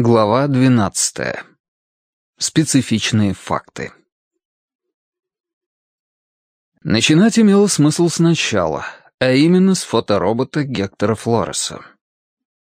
Глава 12. Специфичные факты. Начинать имело смысл сначала, а именно с фоторобота Гектора Флореса.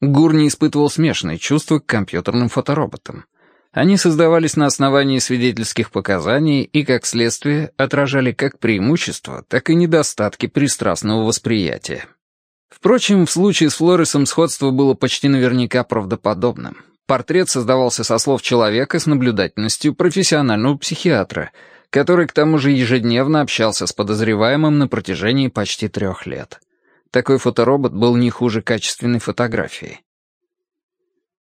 Гур не испытывал смешанные чувства к компьютерным фотороботам. Они создавались на основании свидетельских показаний и, как следствие, отражали как преимущества, так и недостатки пристрастного восприятия. Впрочем, в случае с Флоресом сходство было почти наверняка правдоподобным. Портрет создавался со слов человека с наблюдательностью профессионального психиатра, который к тому же ежедневно общался с подозреваемым на протяжении почти трех лет. Такой фоторобот был не хуже качественной фотографии.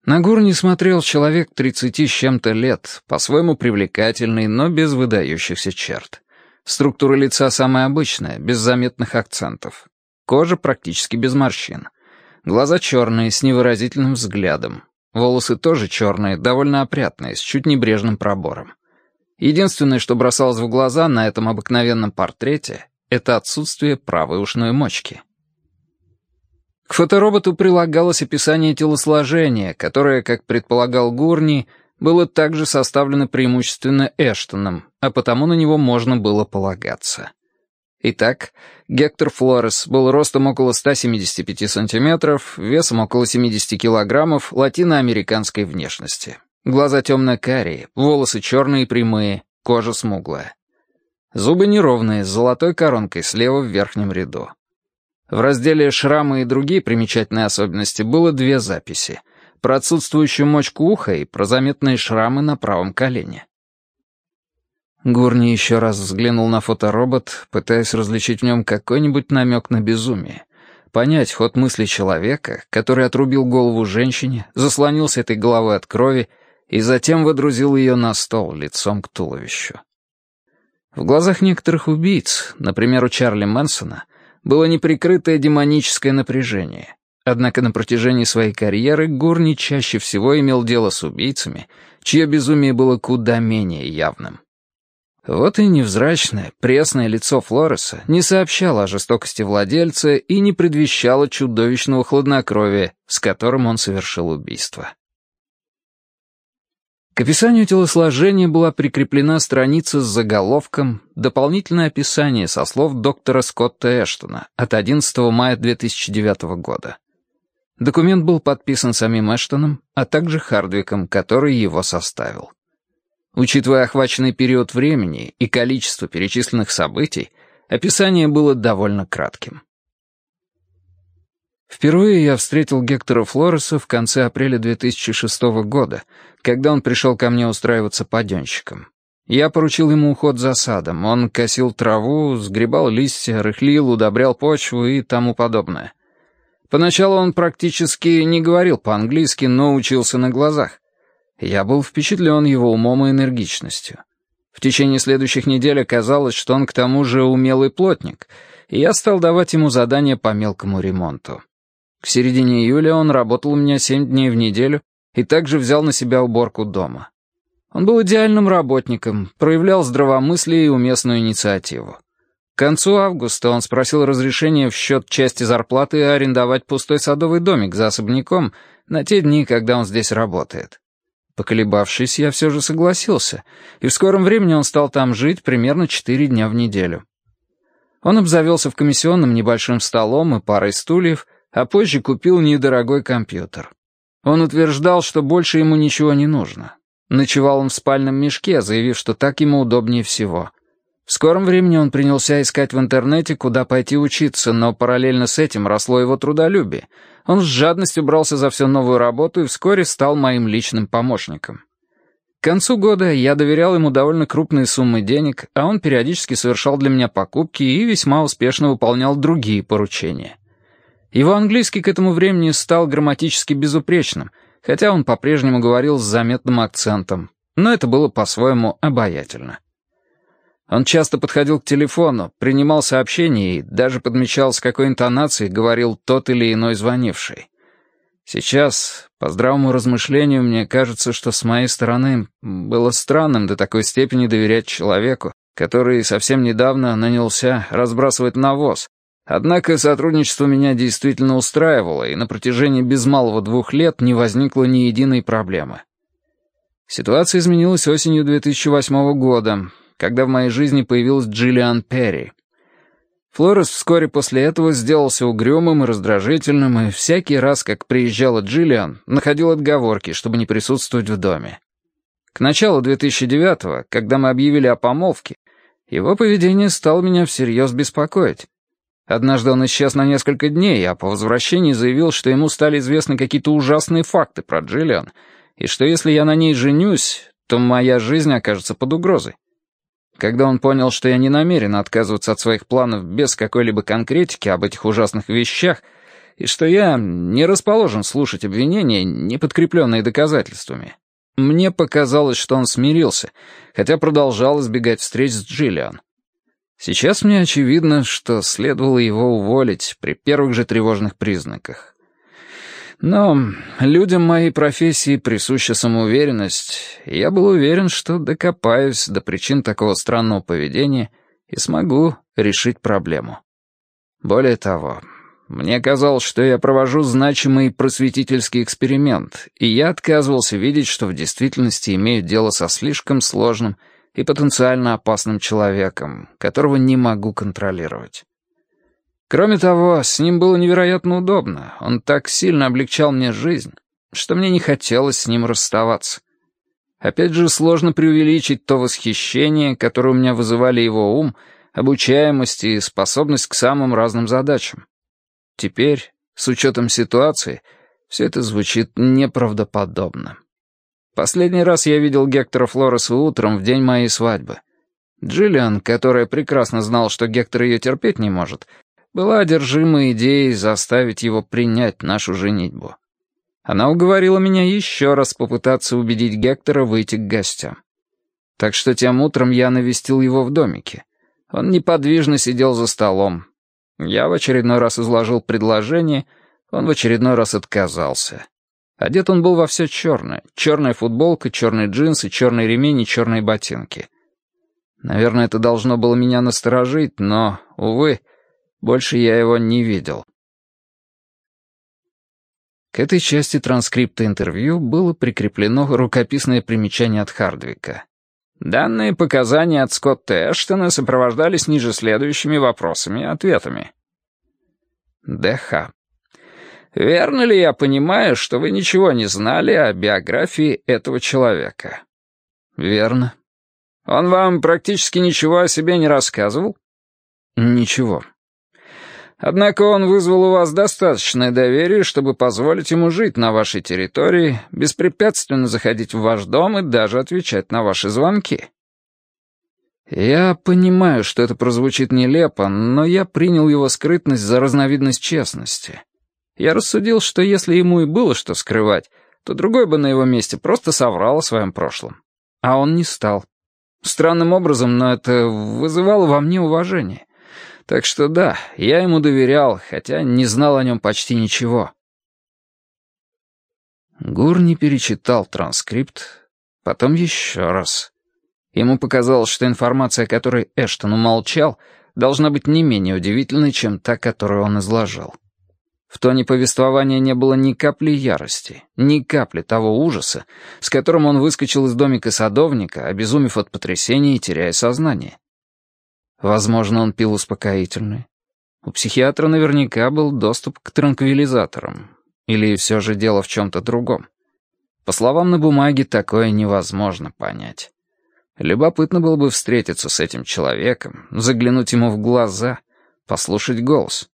На Гурни смотрел человек тридцати с чем-то лет, по-своему привлекательный, но без выдающихся черт. Структура лица самая обычная, без заметных акцентов. Кожа практически без морщин. Глаза черные, с невыразительным взглядом. Волосы тоже черные, довольно опрятные, с чуть небрежным пробором. Единственное, что бросалось в глаза на этом обыкновенном портрете, это отсутствие правой ушной мочки. К фотороботу прилагалось описание телосложения, которое, как предполагал Гурни, было также составлено преимущественно Эштоном, а потому на него можно было полагаться. Итак, Гектор Флорес был ростом около 175 сантиметров, весом около 70 килограммов, латиноамериканской внешности. Глаза темно-карие, волосы черные и прямые, кожа смуглая. Зубы неровные, с золотой коронкой слева в верхнем ряду. В разделе «Шрамы и другие примечательные особенности» было две записи. Про отсутствующую мочку уха и про заметные шрамы на правом колене. Гурни еще раз взглянул на фоторобот, пытаясь различить в нем какой-нибудь намек на безумие. Понять ход мысли человека, который отрубил голову женщине, заслонился этой головой от крови и затем водрузил ее на стол лицом к туловищу. В глазах некоторых убийц, например, у Чарли Мэнсона, было неприкрытое демоническое напряжение. Однако на протяжении своей карьеры Гурни чаще всего имел дело с убийцами, чье безумие было куда менее явным. Вот и невзрачное, пресное лицо Флореса не сообщало о жестокости владельца и не предвещало чудовищного хладнокровия, с которым он совершил убийство. К описанию телосложения была прикреплена страница с заголовком «Дополнительное описание со слов доктора Скотта Эштона» от 11 мая 2009 года. Документ был подписан самим Эштоном, а также Хардвиком, который его составил. Учитывая охваченный период времени и количество перечисленных событий, описание было довольно кратким. Впервые я встретил Гектора Флореса в конце апреля 2006 года, когда он пришел ко мне устраиваться паденщиком. Я поручил ему уход за садом. Он косил траву, сгребал листья, рыхлил, удобрял почву и тому подобное. Поначалу он практически не говорил по-английски, но учился на глазах. Я был впечатлен его умом и энергичностью. В течение следующих недель оказалось, что он к тому же умелый плотник, и я стал давать ему задания по мелкому ремонту. К середине июля он работал у меня семь дней в неделю и также взял на себя уборку дома. Он был идеальным работником, проявлял здравомыслие и уместную инициативу. К концу августа он спросил разрешения в счет части зарплаты арендовать пустой садовый домик за особняком на те дни, когда он здесь работает. Поколебавшись, я все же согласился, и в скором времени он стал там жить примерно четыре дня в неделю. Он обзавелся в комиссионном небольшим столом и парой стульев, а позже купил недорогой компьютер. Он утверждал, что больше ему ничего не нужно. Ночевал он в спальном мешке, заявив, что так ему удобнее всего. В скором времени он принялся искать в интернете, куда пойти учиться, но параллельно с этим росло его трудолюбие. Он с жадностью брался за всю новую работу и вскоре стал моим личным помощником. К концу года я доверял ему довольно крупные суммы денег, а он периодически совершал для меня покупки и весьма успешно выполнял другие поручения. Его английский к этому времени стал грамматически безупречным, хотя он по-прежнему говорил с заметным акцентом, но это было по-своему обаятельно. Он часто подходил к телефону, принимал сообщения и даже подмечал, с какой интонацией говорил тот или иной звонивший. Сейчас, по здравому размышлению, мне кажется, что с моей стороны было странным до такой степени доверять человеку, который совсем недавно нанялся разбрасывать навоз, Однако сотрудничество меня действительно устраивало, и на протяжении без малого двух лет не возникло ни единой проблемы. Ситуация изменилась осенью 2008 года, когда в моей жизни появилась Джиллиан Перри. Флорес вскоре после этого сделался угрюмым и раздражительным, и всякий раз, как приезжала Джиллиан, находил отговорки, чтобы не присутствовать в доме. К началу 2009-го, когда мы объявили о помолвке, его поведение стало меня всерьез беспокоить. Однажды он исчез на несколько дней, а по возвращении заявил, что ему стали известны какие-то ужасные факты про Джиллиан, и что если я на ней женюсь, то моя жизнь окажется под угрозой. Когда он понял, что я не намерен отказываться от своих планов без какой-либо конкретики об этих ужасных вещах, и что я не расположен слушать обвинения, не подкрепленные доказательствами, мне показалось, что он смирился, хотя продолжал избегать встреч с Джиллиан. Сейчас мне очевидно, что следовало его уволить при первых же тревожных признаках. Но людям моей профессии присуща самоуверенность, я был уверен, что докопаюсь до причин такого странного поведения и смогу решить проблему. Более того, мне казалось, что я провожу значимый просветительский эксперимент, и я отказывался видеть, что в действительности имею дело со слишком сложным и потенциально опасным человеком, которого не могу контролировать. Кроме того, с ним было невероятно удобно. Он так сильно облегчал мне жизнь, что мне не хотелось с ним расставаться. Опять же, сложно преувеличить то восхищение, которое у меня вызывали его ум, обучаемость и способность к самым разным задачам. Теперь, с учетом ситуации, все это звучит неправдоподобно. Последний раз я видел Гектора Флореса утром в день моей свадьбы. Джиллиан, которая прекрасно знал, что Гектор ее терпеть не может, была одержима идеей заставить его принять нашу женитьбу. Она уговорила меня еще раз попытаться убедить Гектора выйти к гостям. Так что тем утром я навестил его в домике. Он неподвижно сидел за столом. Я в очередной раз изложил предложение, он в очередной раз отказался. Одет он был во все черное. Черная футболка, черные джинсы, черный ремень и черные ботинки. Наверное, это должно было меня насторожить, но, увы, больше я его не видел. К этой части транскрипта интервью было прикреплено рукописное примечание от Хардвика. Данные показания от Скотта Эштона сопровождались ниже следующими вопросами и ответами. ДХ. Верно ли я понимаю, что вы ничего не знали о биографии этого человека? Верно. Он вам практически ничего о себе не рассказывал? Ничего. Однако он вызвал у вас достаточное доверие, чтобы позволить ему жить на вашей территории, беспрепятственно заходить в ваш дом и даже отвечать на ваши звонки. Я понимаю, что это прозвучит нелепо, но я принял его скрытность за разновидность честности. Я рассудил, что если ему и было что скрывать, то другой бы на его месте просто соврал о своем прошлом. А он не стал. Странным образом, но это вызывало во мне уважение. Так что да, я ему доверял, хотя не знал о нем почти ничего. Гур не перечитал транскрипт, потом еще раз. Ему показалось, что информация, о которой Эштон умолчал, должна быть не менее удивительной, чем та, которую он изложил. В тоне повествования не было ни капли ярости, ни капли того ужаса, с которым он выскочил из домика садовника, обезумев от потрясения и теряя сознание. Возможно, он пил успокоительные. У психиатра наверняка был доступ к транквилизаторам. Или все же дело в чем-то другом. По словам на бумаге, такое невозможно понять. Любопытно было бы встретиться с этим человеком, заглянуть ему в глаза, послушать голос.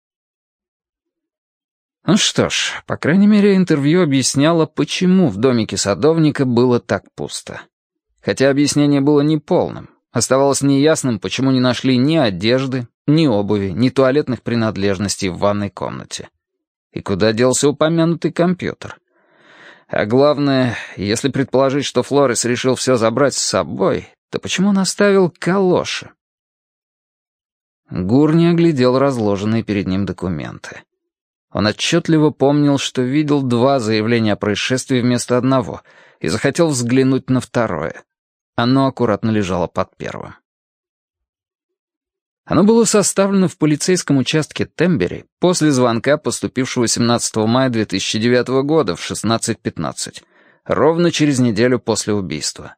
Ну что ж, по крайней мере, интервью объясняло, почему в домике садовника было так пусто. Хотя объяснение было неполным. Оставалось неясным, почему не нашли ни одежды, ни обуви, ни туалетных принадлежностей в ванной комнате. И куда делся упомянутый компьютер? А главное, если предположить, что Флорес решил все забрать с собой, то почему он оставил калоши? Гур не оглядел разложенные перед ним документы. Он отчетливо помнил, что видел два заявления о происшествии вместо одного и захотел взглянуть на второе. Оно аккуратно лежало под первым. Оно было составлено в полицейском участке Тембери после звонка, поступившего 17 мая 2009 года в 16.15, ровно через неделю после убийства.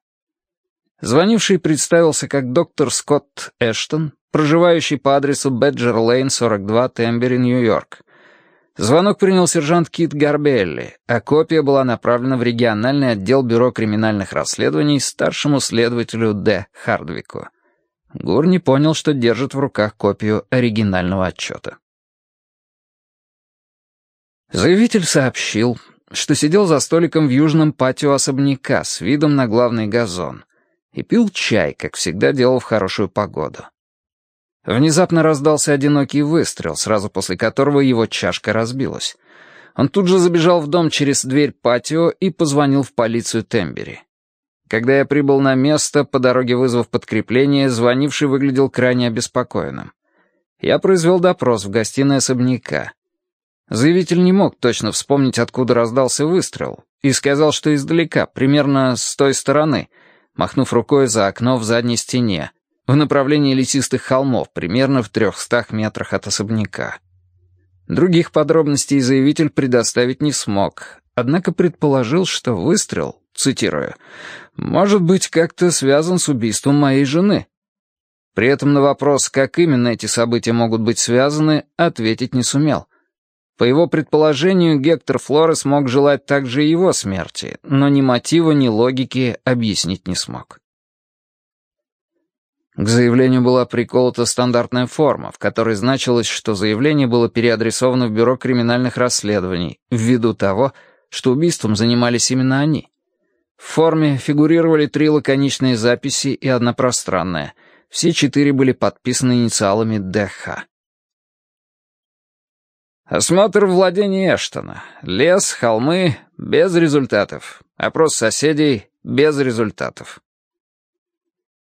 Звонивший представился как доктор Скотт Эштон, проживающий по адресу Беджер Лейн, 42, Тембери, Нью-Йорк. Звонок принял сержант Кит Гарбелли, а копия была направлена в региональный отдел Бюро криминальных расследований старшему следователю Д. Хардвику. Гур не понял, что держит в руках копию оригинального отчета. Заявитель сообщил, что сидел за столиком в южном патио особняка с видом на главный газон и пил чай, как всегда делал в хорошую погоду. Внезапно раздался одинокий выстрел, сразу после которого его чашка разбилась. Он тут же забежал в дом через дверь патио и позвонил в полицию Тембери. Когда я прибыл на место, по дороге вызвав подкрепление, звонивший выглядел крайне обеспокоенным. Я произвел допрос в гостиной особняка. Заявитель не мог точно вспомнить, откуда раздался выстрел, и сказал, что издалека, примерно с той стороны, махнув рукой за окно в задней стене, в направлении лесистых холмов, примерно в трехстах метрах от особняка. Других подробностей заявитель предоставить не смог, однако предположил, что выстрел, цитирую, «может быть как-то связан с убийством моей жены». При этом на вопрос, как именно эти события могут быть связаны, ответить не сумел. По его предположению, Гектор Флорес мог желать также его смерти, но ни мотива, ни логики объяснить не смог. К заявлению была приколота стандартная форма, в которой значилось, что заявление было переадресовано в Бюро криминальных расследований ввиду того, что убийством занимались именно они. В форме фигурировали три лаконичные записи и одна пространная. Все четыре были подписаны инициалами ДХ. Осмотр владения Эштона. Лес, холмы — без результатов. Опрос соседей — без результатов.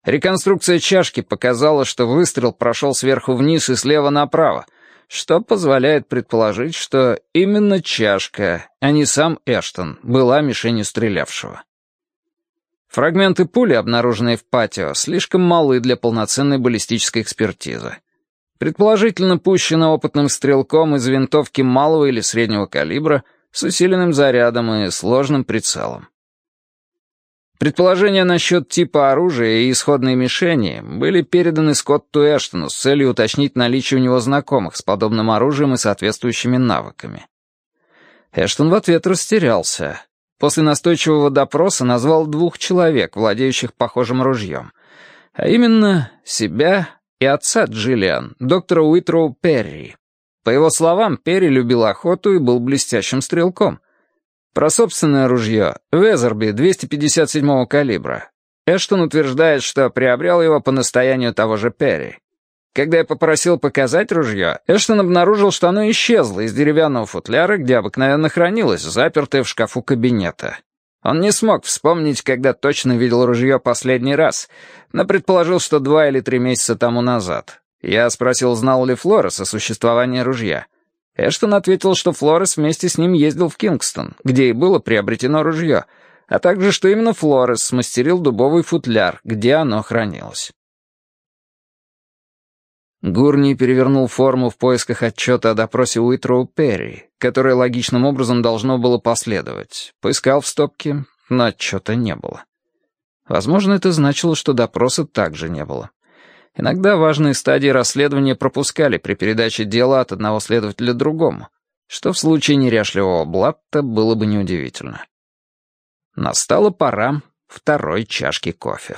Реконструкция чашки показала, что выстрел прошел сверху вниз и слева направо, что позволяет предположить, что именно чашка, а не сам Эштон, была мишенью стрелявшего. Фрагменты пули, обнаруженные в патио, слишком малы для полноценной баллистической экспертизы. Предположительно, пущена опытным стрелком из винтовки малого или среднего калибра с усиленным зарядом и сложным прицелом. Предположения насчет типа оружия и исходной мишени были переданы Скотту Эштону с целью уточнить наличие у него знакомых с подобным оружием и соответствующими навыками. Эштон в ответ растерялся. После настойчивого допроса назвал двух человек, владеющих похожим ружьем, а именно себя и отца Джиллиан, доктора Уитроу Перри. По его словам, Перри любил охоту и был блестящим стрелком. Про собственное ружье, Везерби 257-го калибра. Эштон утверждает, что приобрел его по настоянию того же Перри. Когда я попросил показать ружье, Эштон обнаружил, что оно исчезло из деревянного футляра, где обыкновенно хранилось, запертое в шкафу кабинета. Он не смог вспомнить, когда точно видел ружье последний раз, но предположил, что два или три месяца тому назад. Я спросил, знал ли Флорес о существовании ружья. Эштон ответил, что Флорес вместе с ним ездил в Кингстон, где и было приобретено ружье, а также, что именно Флорес смастерил дубовый футляр, где оно хранилось. Гурни перевернул форму в поисках отчета о допросе Уитроу Перри, которое логичным образом должно было последовать. Поискал в стопке, но отчета не было. Возможно, это значило, что допроса также не было. Иногда важные стадии расследования пропускали при передаче дела от одного следователя другому, что в случае неряшливого блатта было бы неудивительно. Настала пора второй чашки кофе.